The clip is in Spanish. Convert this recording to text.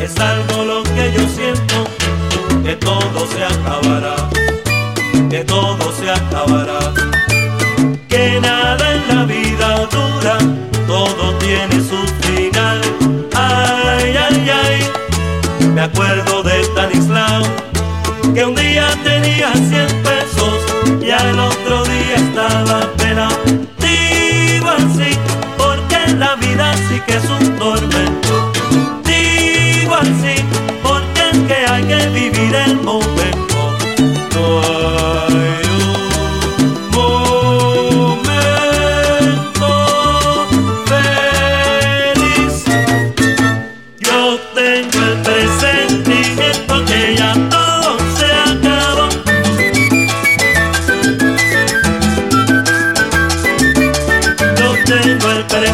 es algo lo que yo siento, que todo se acabará, que todo se acabará, que nada en la vida dura, todo tiene su final. Ay, ay, ay, me acuerdo de Stanislao, que un día tenía 100 pesos y al otro día estaba pelado. Digo así, porque la vida sí que es un कर